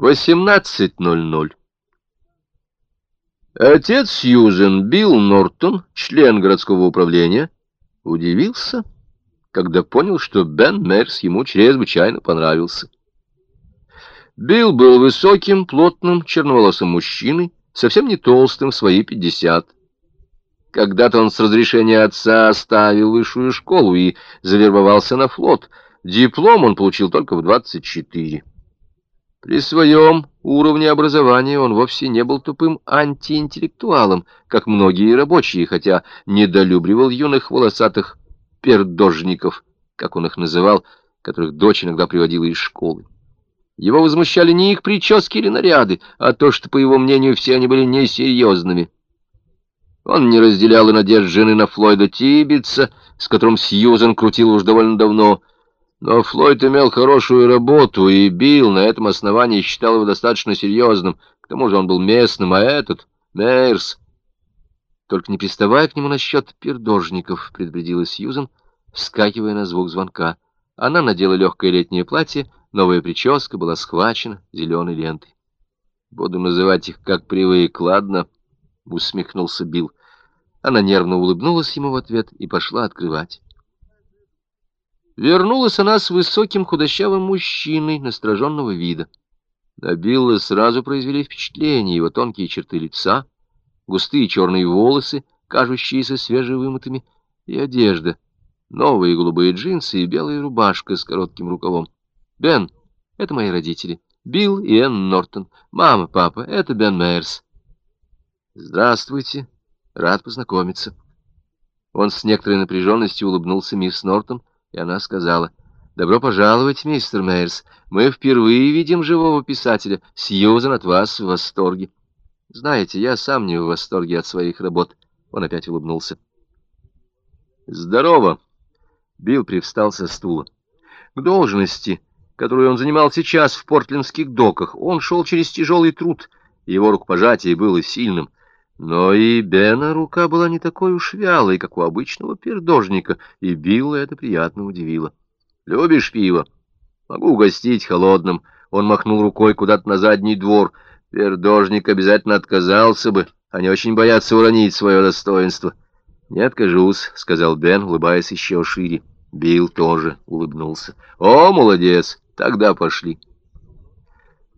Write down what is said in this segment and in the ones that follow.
18.00. Отец Сьюзен Билл Нортон, член городского управления, удивился, когда понял, что Бен Мерс ему чрезвычайно понравился. Билл был высоким, плотным, черноволосым мужчиной, совсем не толстым в свои пятьдесят. Когда-то он с разрешения отца оставил высшую школу и завербовался на флот. Диплом он получил только в 24. При своем уровне образования он вовсе не был тупым антиинтеллектуалом, как многие рабочие, хотя недолюбливал юных волосатых пердожников, как он их называл, которых дочь иногда приводила из школы. Его возмущали не их прически или наряды, а то, что, по его мнению, все они были несерьезными. Он не разделял и надежд жены на Флойда Тибетса, с которым Сьюзен крутил уж довольно давно, но Флойд имел хорошую работу, и Билл на этом основании считал его достаточно серьезным. К тому же он был местным, а этот — Мейерс. «Только не приставай к нему насчет пердожников», — предупредила Сьюзен, вскакивая на звук звонка. Она надела легкое летнее платье, новая прическа была схвачена зеленой лентой. «Буду называть их, как привык, ладно?» — усмехнулся Билл. Она нервно улыбнулась ему в ответ и пошла открывать. Вернулась она с высоким худощавым мужчиной настороженного вида. На Билла сразу произвели впечатление его тонкие черты лица, густые черные волосы, кажущиеся свежевымытыми, и одежда, новые голубые джинсы и белая рубашка с коротким рукавом. «Бен, это мои родители. Билл и Энн Нортон. Мама, папа, это Бен Мейерс». «Здравствуйте. Рад познакомиться». Он с некоторой напряженностью улыбнулся мисс Нортон, и она сказала, «Добро пожаловать, мистер Мейерс. Мы впервые видим живого писателя. Сьюзан от вас в восторге». «Знаете, я сам не в восторге от своих работ». Он опять улыбнулся. «Здорово!» Билл привстал со стула. К должности, которую он занимал сейчас в портлендских доках, он шел через тяжелый труд, его рукопожатие было сильным — но и Бена рука была не такой уж вялой, как у обычного пердожника, и Билла это приятно удивило. «Любишь пиво?» «Могу угостить холодным». Он махнул рукой куда-то на задний двор. Пердожник обязательно отказался бы. Они очень боятся уронить свое достоинство. «Не откажусь», — сказал Бен, улыбаясь еще шире. Билл тоже улыбнулся. «О, молодец! Тогда пошли».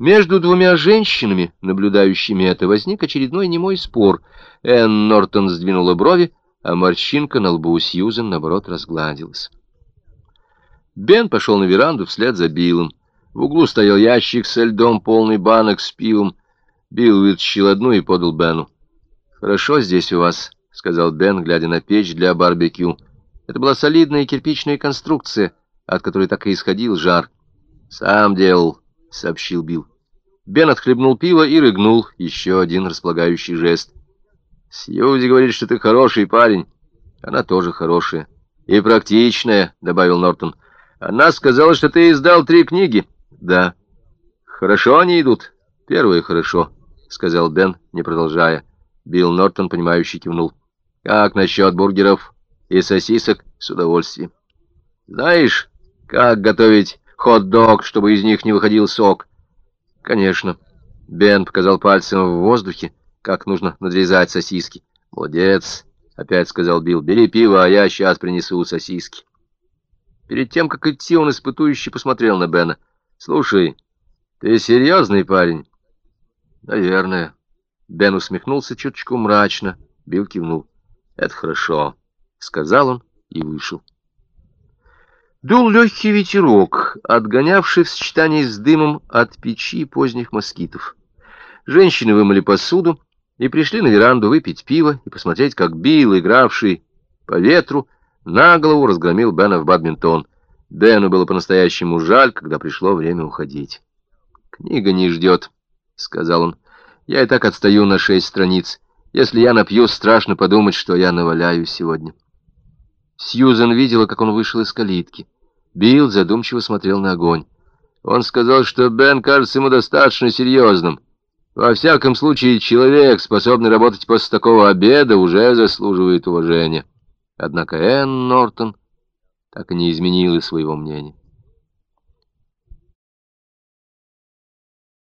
Между двумя женщинами, наблюдающими это, возник очередной немой спор. Энн Нортон сдвинула брови, а морщинка на лбу Сьюзен, наоборот, разгладилась. Бен пошел на веранду вслед за Биллом. В углу стоял ящик со льдом, полный банок с пивом. Билл вытащил одну и подал Бену. «Хорошо здесь у вас», — сказал Бен, глядя на печь для барбекю. Это была солидная кирпичная конструкция, от которой так и исходил жар. «Сам делал», — сообщил Билл. Бен отхлебнул пиво и рыгнул. Еще один располагающий жест. «Сьюзи говорит, что ты хороший парень. Она тоже хорошая. И практичная», — добавил Нортон. «Она сказала, что ты издал три книги». «Да». «Хорошо они идут?» «Первое хорошо», — сказал Бен, не продолжая. Билл Нортон, понимающий, кивнул. «Как насчет бургеров и сосисок?» «С удовольствием». «Знаешь, как готовить хот-дог, чтобы из них не выходил сок?» «Конечно». Бен показал пальцем в воздухе, как нужно надрезать сосиски. «Молодец», — опять сказал Билл. «Бери пиво, а я сейчас принесу сосиски». Перед тем, как идти, он испытующе посмотрел на Бена. «Слушай, ты серьезный парень?» «Наверное». Бен усмехнулся чуточку мрачно. Билл кивнул. «Это хорошо», — сказал он и вышел. Дул легкий ветерок, отгонявший в сочетании с дымом от печи поздних москитов. Женщины вымыли посуду и пришли на веранду выпить пиво и посмотреть, как Билл, игравший по ветру, на голову разгромил Бена в бадминтон. Бену было по-настоящему жаль, когда пришло время уходить. «Книга не ждет», — сказал он. «Я и так отстаю на шесть страниц. Если я напью, страшно подумать, что я наваляю сегодня». Сьюзен видела, как он вышел из калитки. Билл задумчиво смотрел на огонь. Он сказал, что Бен кажется ему достаточно серьезным. Во всяком случае, человек, способный работать после такого обеда, уже заслуживает уважения. Однако Энн Нортон так и не изменила своего мнения.